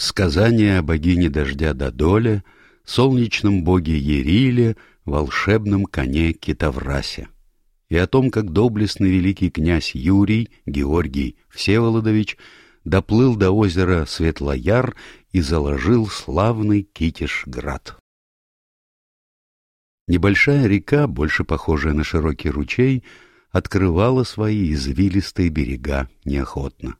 Сказание о богине дождя Додоле, солнечном боге Ериле, волшебном коне Китаврасе. И о том, как доблестный великий князь Юрий, Георгий Всеволодович, доплыл до озера Светлояр и заложил славный Китишград. Небольшая река, больше похожая на широкий ручей, открывала свои извилистые берега неохотно.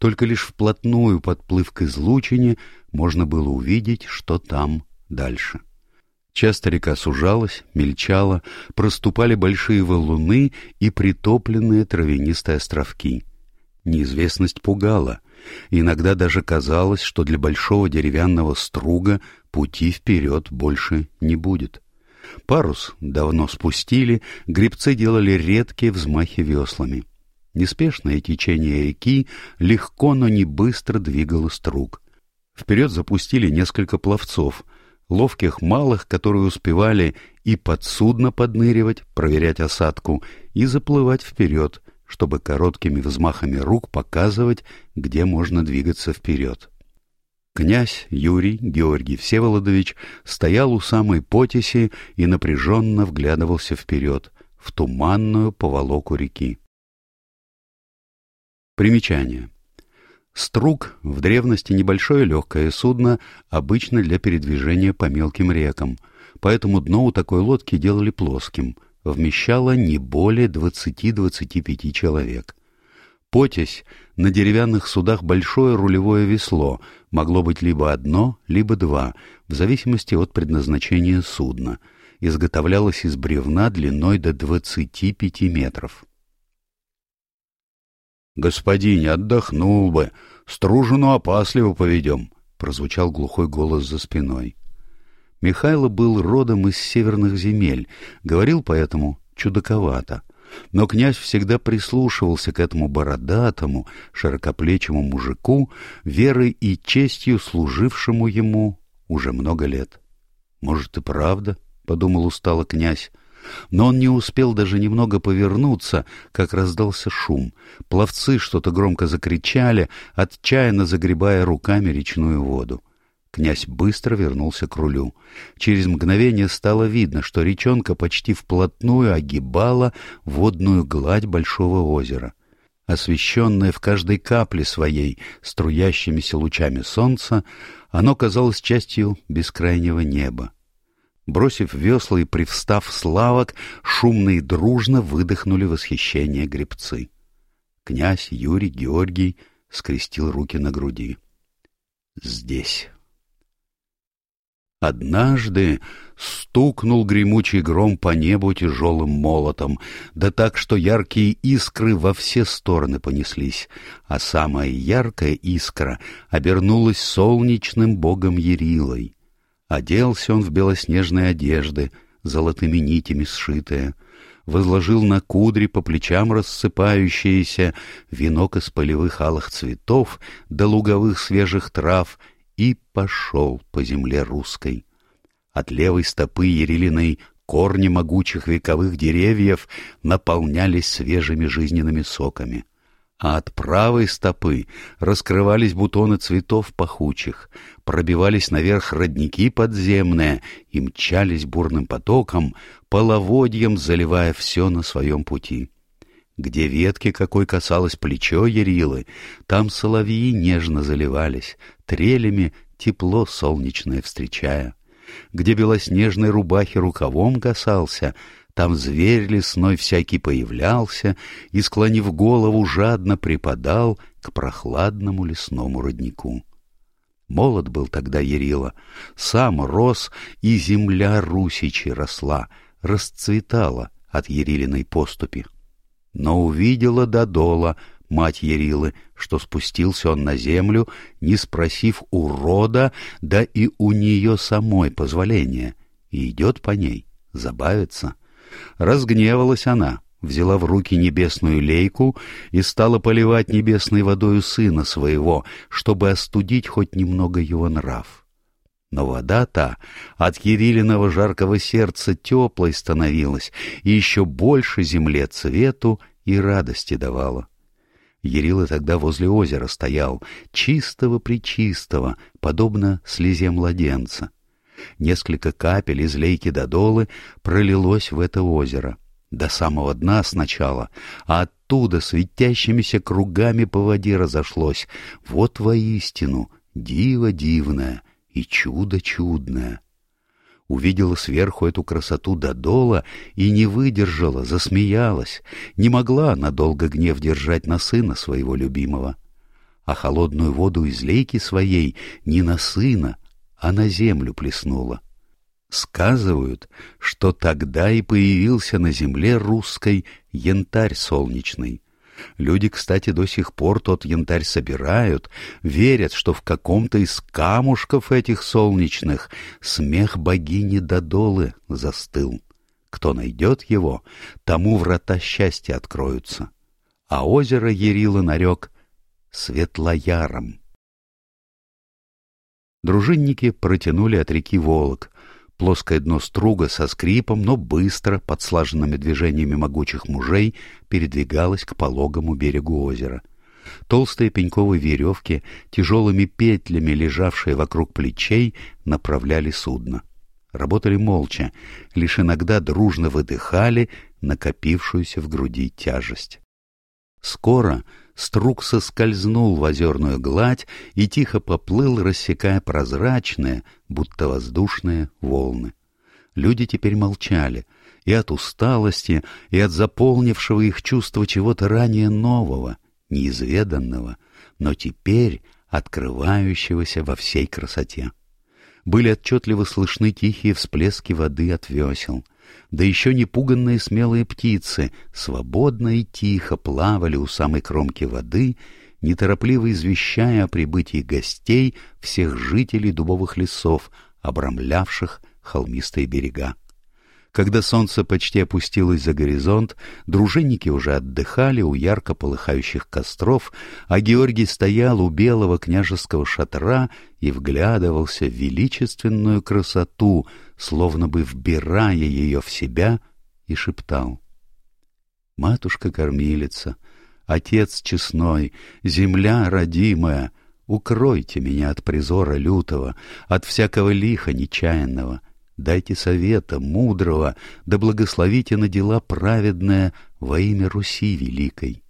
Только лишь вплотную подплыв к излучине, можно было увидеть, что там дальше. Часто река сужалась, мельчала, проступали большие валуны и притопленные травянистые островки. Неизвестность пугала. Иногда даже казалось, что для большого деревянного струга пути вперед больше не будет. Парус давно спустили, гребцы делали редкие взмахи веслами. Неспешное течение реки легко, но не быстро двигало струг. Вперед запустили несколько пловцов, ловких малых, которые успевали и под судно подныривать, проверять осадку, и заплывать вперед, чтобы короткими взмахами рук показывать, где можно двигаться вперед. Князь Юрий Георгий Всеволодович стоял у самой потеси и напряженно вглядывался вперед, в туманную поволоку реки. Примечание. Струк в древности небольшое легкое судно, обычно для передвижения по мелким рекам, поэтому дно у такой лодки делали плоским, вмещало не более 20-25 человек. Потесь на деревянных судах большое рулевое весло, могло быть либо одно, либо два, в зависимости от предназначения судна. Изготовлялось из бревна длиной до 25 метров. «Господин, отдохнул бы, стружину опасливо поведем», — прозвучал глухой голос за спиной. Михайло был родом из северных земель, говорил поэтому чудаковато. Но князь всегда прислушивался к этому бородатому, широкоплечему мужику, верой и честью служившему ему уже много лет. «Может, и правда?» — подумал устало князь. Но он не успел даже немного повернуться, как раздался шум. Пловцы что-то громко закричали, отчаянно загребая руками речную воду. Князь быстро вернулся к рулю. Через мгновение стало видно, что речонка почти вплотную огибала водную гладь большого озера. Освещенное в каждой капле своей струящимися лучами солнца, оно казалось частью бескрайнего неба. Бросив весла и привстав с лавок, шумно и дружно выдохнули восхищение гребцы. Князь Юрий Георгий скрестил руки на груди. «Здесь». Однажды стукнул гремучий гром по небу тяжелым молотом, да так, что яркие искры во все стороны понеслись, а самая яркая искра обернулась солнечным богом Ярилой. Оделся он в белоснежные одежды, золотыми нитями сшитые, возложил на кудри по плечам рассыпающиеся венок из полевых алых цветов до луговых свежих трав и пошел по земле русской. От левой стопы Ерилиной корни могучих вековых деревьев наполнялись свежими жизненными соками а от правой стопы раскрывались бутоны цветов пахучих, пробивались наверх родники подземные и мчались бурным потоком, половодьем заливая все на своем пути. Где ветки какой касалось плечо Ярилы, там соловьи нежно заливались, трелями тепло солнечное встречая. Где белоснежной рубахи рукавом касался — там зверь лесной всякий появлялся и, склонив голову, жадно припадал к прохладному лесному роднику. Молод был тогда Ярила, сам рос, и земля Русичи росла, расцветала от Ярилиной поступи. Но увидела Додола, мать Ярилы, что спустился он на землю, не спросив у рода, да и у нее самой позволения, и идет по ней, забавится. Разгневалась она, взяла в руки небесную лейку и стала поливать небесной водою сына своего, чтобы остудить хоть немного его нрав. Но вода та от Кириллиного жаркого сердца теплой становилась и еще больше земле цвету и радости давала. Ярила тогда возле озера стоял, чистого-причистого, подобно слезе младенца. Несколько капель из лейки до долы пролилось в это озеро. До самого дна сначала, а оттуда светящимися кругами по воде разошлось. Вот воистину диво дивное и чудо чудное увидела сверху эту красоту Додола и не выдержала, засмеялась, не могла надолго гнев держать на сына своего любимого. А холодную воду из лейки своей не на сына, а на землю плеснула. Сказывают, что тогда и появился на земле русской янтарь солнечный, Люди, кстати, до сих пор тот янтарь собирают, верят, что в каком-то из камушков этих солнечных смех богини Додолы застыл. Кто найдет его, тому врата счастья откроются. А озеро Ярила нарек Светлояром. Дружинники протянули от реки Волок, Плоское дно струга со скрипом, но быстро, под слаженными движениями могучих мужей, передвигалось к пологому берегу озера. Толстые пеньковые веревки, тяжелыми петлями, лежавшие вокруг плечей, направляли судно. Работали молча, лишь иногда дружно выдыхали накопившуюся в груди тяжесть. Скоро струк соскользнул в озерную гладь и тихо поплыл, рассекая прозрачные, будто воздушные волны. Люди теперь молчали, и от усталости, и от заполнившего их чувства чего-то ранее нового, неизведанного, но теперь открывающегося во всей красоте. Были отчетливо слышны тихие всплески воды от весел — да еще не пуганные смелые птицы свободно и тихо плавали у самой кромки воды, неторопливо извещая о прибытии гостей всех жителей дубовых лесов, обрамлявших холмистые берега. Когда солнце почти опустилось за горизонт, дружинники уже отдыхали у ярко полыхающих костров, а Георгий стоял у белого княжеского шатра и вглядывался в величественную красоту, словно бы вбирая ее в себя, и шептал. «Матушка-кормилица, отец честной, земля родимая, укройте меня от призора лютого, от всякого лиха нечаянного» Дайте совета, мудрого, да благословите на дела праведное во имя Руси Великой.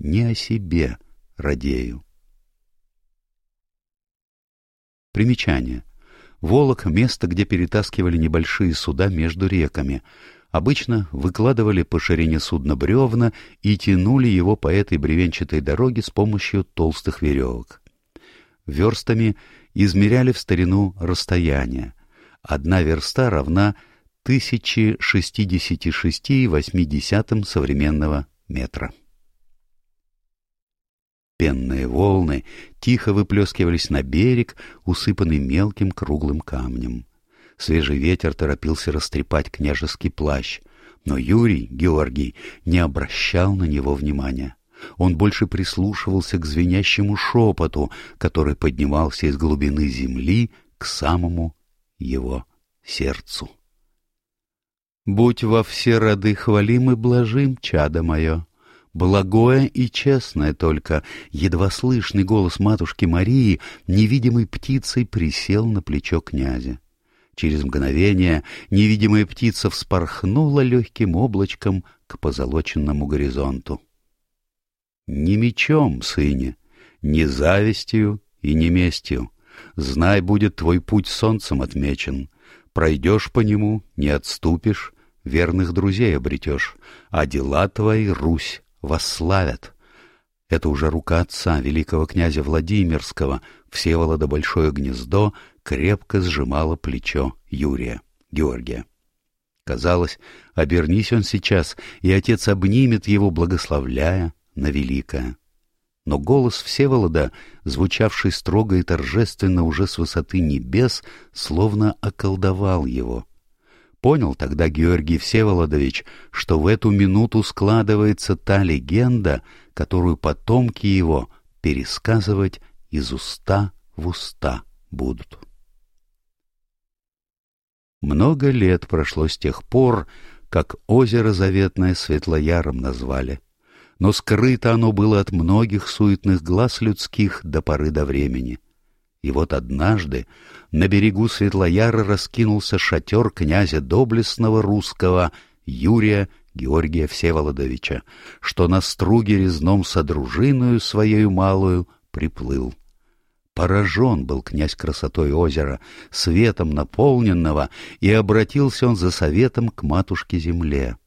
Не о себе радею. Примечание. Волок — место, где перетаскивали небольшие суда между реками. Обычно выкладывали по ширине судна бревна и тянули его по этой бревенчатой дороге с помощью толстых веревок. Верстами измеряли в старину расстояние — Одна верста равна 1066,8 современного метра. Пенные волны тихо выплескивались на берег, усыпанный мелким круглым камнем. Свежий ветер торопился растрепать княжеский плащ, но Юрий, Георгий, не обращал на него внимания. Он больше прислушивался к звенящему шепоту, который поднимался из глубины земли к самому его сердцу. Будь во все роды хвалим и блажим, чадо мое, благое и честное только, едва слышный голос матушки Марии невидимой птицей присел на плечо князя. Через мгновение невидимая птица вспорхнула легким облачком к позолоченному горизонту. «Не мечом, сыне, не завистью и не местью, Знай, будет твой путь солнцем отмечен. Пройдешь по нему, не отступишь, верных друзей обретешь, а дела твои, Русь, восславят. Это уже рука отца, великого князя Владимирского, Всеволода Большое Гнездо, крепко сжимала плечо Юрия, Георгия. Казалось, обернись он сейчас, и отец обнимет его, благословляя на великое но голос Всеволода, звучавший строго и торжественно уже с высоты небес, словно околдовал его. Понял тогда Георгий Всеволодович, что в эту минуту складывается та легенда, которую потомки его пересказывать из уста в уста будут. Много лет прошло с тех пор, как озеро Заветное Светлояром назвали но скрыто оно было от многих суетных глаз людских до поры до времени. И вот однажды на берегу Светлояра раскинулся шатер князя доблестного русского Юрия Георгия Всеволодовича, что на струге резном содружиною своею малую приплыл. Поражен был князь красотой озера, светом наполненного, и обратился он за советом к матушке-земле.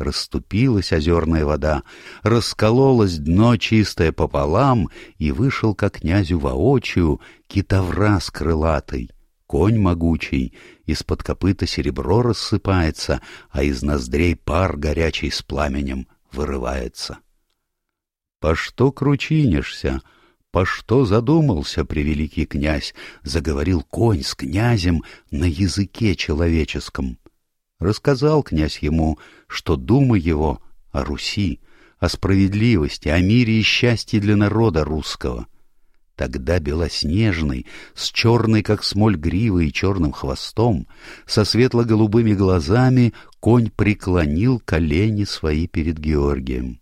Расступилась озерная вода, раскололось дно чистое пополам, и вышел ко князю воочию китовраз крылатый, конь могучий, из-под копыта серебро рассыпается, а из ноздрей пар горячий с пламенем вырывается. — По что кручинишься? По что задумался превеликий князь? — заговорил конь с князем на языке человеческом. Рассказал князь ему, что дума его о Руси, о справедливости, о мире и счастье для народа русского. Тогда белоснежный, с черной, как смоль гривой и черным хвостом, со светло-голубыми глазами, конь преклонил колени свои перед Георгием.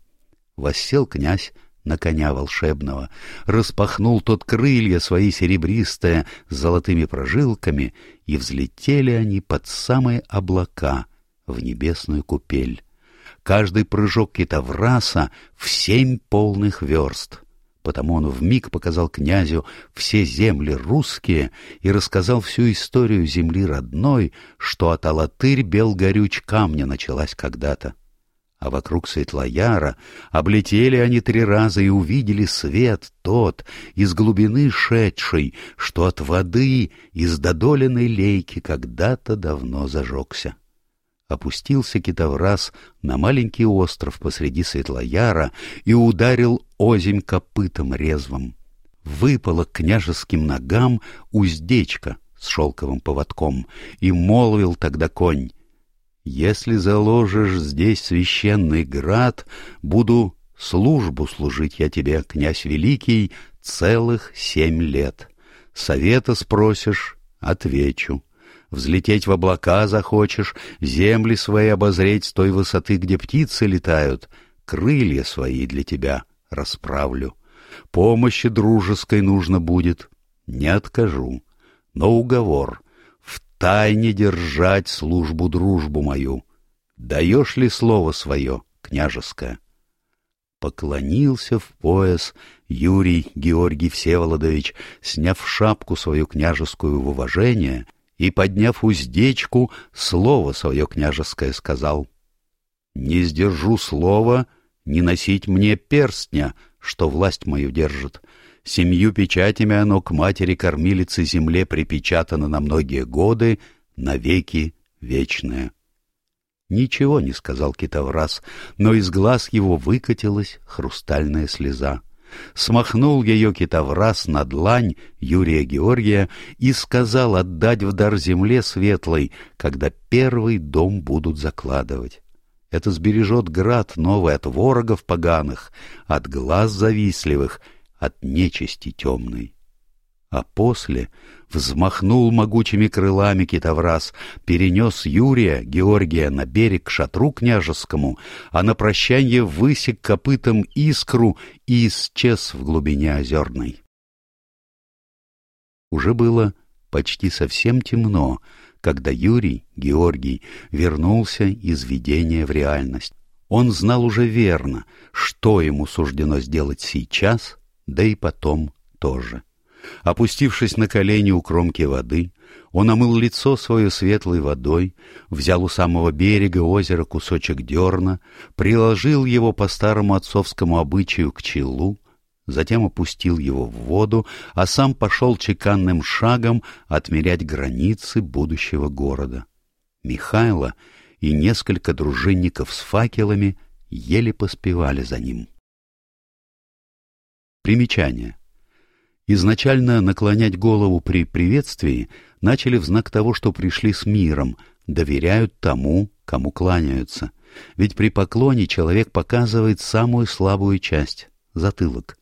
Воссел князь на коня волшебного, распахнул тот крылья свои серебристые с золотыми прожилками, и взлетели они под самые облака в небесную купель. Каждый прыжок китовраса в семь полных верст. Потому он вмиг показал князю все земли русские и рассказал всю историю земли родной, что от Алатырь Белгорюч камня началась когда-то а вокруг Светлояра облетели они три раза и увидели свет тот, из глубины шедший, что от воды из додоленной лейки когда-то давно зажегся. Опустился китовраз на маленький остров посреди Светлояра и ударил озимь копытом резвым. Выпало к княжеским ногам уздечка с шелковым поводком, и молвил тогда конь, если заложишь здесь священный град, буду службу служить я тебе, князь великий, целых семь лет. Совета спросишь — отвечу. Взлететь в облака захочешь, земли свои обозреть с той высоты, где птицы летают, крылья свои для тебя расправлю. Помощи дружеской нужно будет, не откажу. Но уговор — тайне держать службу-дружбу мою. Даешь ли слово свое, княжеское? Поклонился в пояс Юрий Георгий Всеволодович, сняв шапку свою княжескую в уважение и, подняв уздечку, слово свое княжеское сказал. «Не сдержу слова, не носить мне перстня, что власть мою держит. Семью печатями оно к матери-кормилице земле припечатано на многие годы, навеки вечное. Ничего не сказал Китовраз, но из глаз его выкатилась хрустальная слеза. Смахнул ее Китовраз на длань Юрия Георгия и сказал отдать в дар земле светлой, когда первый дом будут закладывать. Это сбережет град новый от ворогов поганых, от глаз завистливых — от нечисти темной. А после взмахнул могучими крылами китовраз, перенес Юрия, Георгия, на берег к шатру княжескому, а на прощанье высек копытом искру и исчез в глубине озерной. Уже было почти совсем темно, когда Юрий, Георгий, вернулся из видения в реальность. Он знал уже верно, что ему суждено сделать сейчас да и потом тоже. Опустившись на колени у кромки воды, он омыл лицо свое светлой водой, взял у самого берега озера кусочек дерна, приложил его по старому отцовскому обычаю к челу, затем опустил его в воду, а сам пошел чеканным шагом отмерять границы будущего города. Михайло и несколько дружинников с факелами еле поспевали за ним. Примечание. Изначально наклонять голову при приветствии начали в знак того, что пришли с миром, доверяют тому, кому кланяются. Ведь при поклоне человек показывает самую слабую часть — затылок.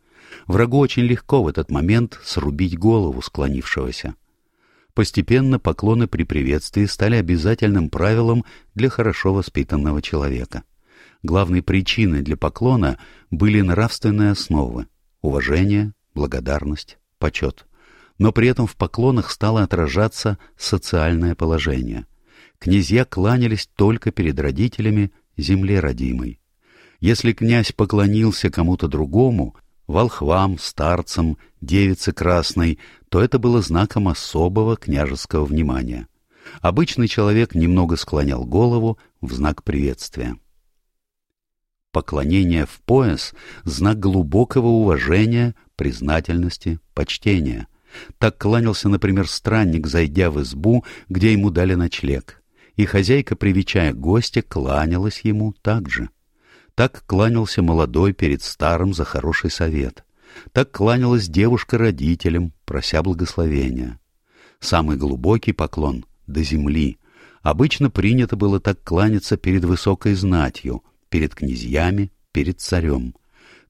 Врагу очень легко в этот момент срубить голову склонившегося. Постепенно поклоны при приветствии стали обязательным правилом для хорошо воспитанного человека. Главной причиной для поклона были нравственные основы — уважение, благодарность, почет. Но при этом в поклонах стало отражаться социальное положение. Князья кланялись только перед родителями земле родимой. Если князь поклонился кому-то другому, волхвам, старцам, девице красной, то это было знаком особого княжеского внимания. Обычный человек немного склонял голову в знак приветствия. Поклонение в пояс — знак глубокого уважения, признательности, почтения. Так кланялся, например, странник, зайдя в избу, где ему дали ночлег. И хозяйка, привечая гостя, кланялась ему так же. Так кланялся молодой перед старым за хороший совет. Так кланялась девушка родителям, прося благословения. Самый глубокий поклон — до земли. Обычно принято было так кланяться перед высокой знатью, перед князьями, перед царем.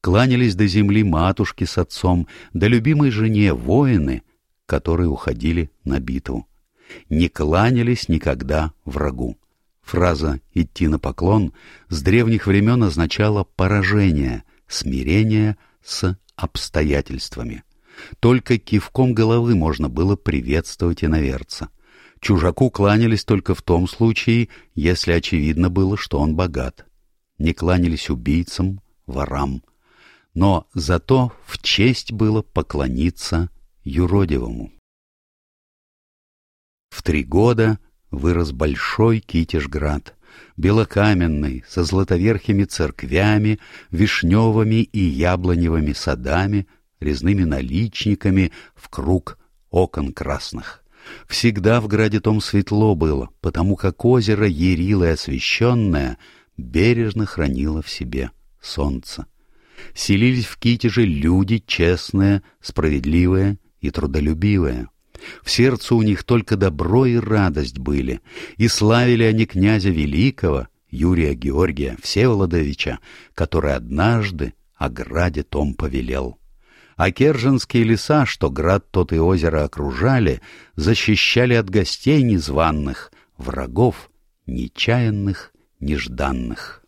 Кланялись до земли матушки с отцом, до любимой жене воины, которые уходили на битву. Не кланялись никогда врагу. Фраза «идти на поклон» с древних времен означала поражение, смирение с обстоятельствами. Только кивком головы можно было приветствовать иноверца. Чужаку кланялись только в том случае, если очевидно было, что он богат. Не кланялись убийцам, ворам. Но зато в честь было поклониться юродивому. В три года вырос большой Китежград, белокаменный, со златоверхими церквями, вишневыми и яблоневыми садами, резными наличниками в круг окон красных. Всегда в граде том светло было, потому как озеро Ярилое освещенное бережно хранило в себе солнце. Селились в Китеже люди честные, справедливые и трудолюбивые. В сердце у них только добро и радость были, и славили они князя Великого, Юрия Георгия Всеволодовича, который однажды о граде том повелел. А керженские леса, что град тот и озеро окружали, защищали от гостей незваных, врагов, нечаянных, нежданных.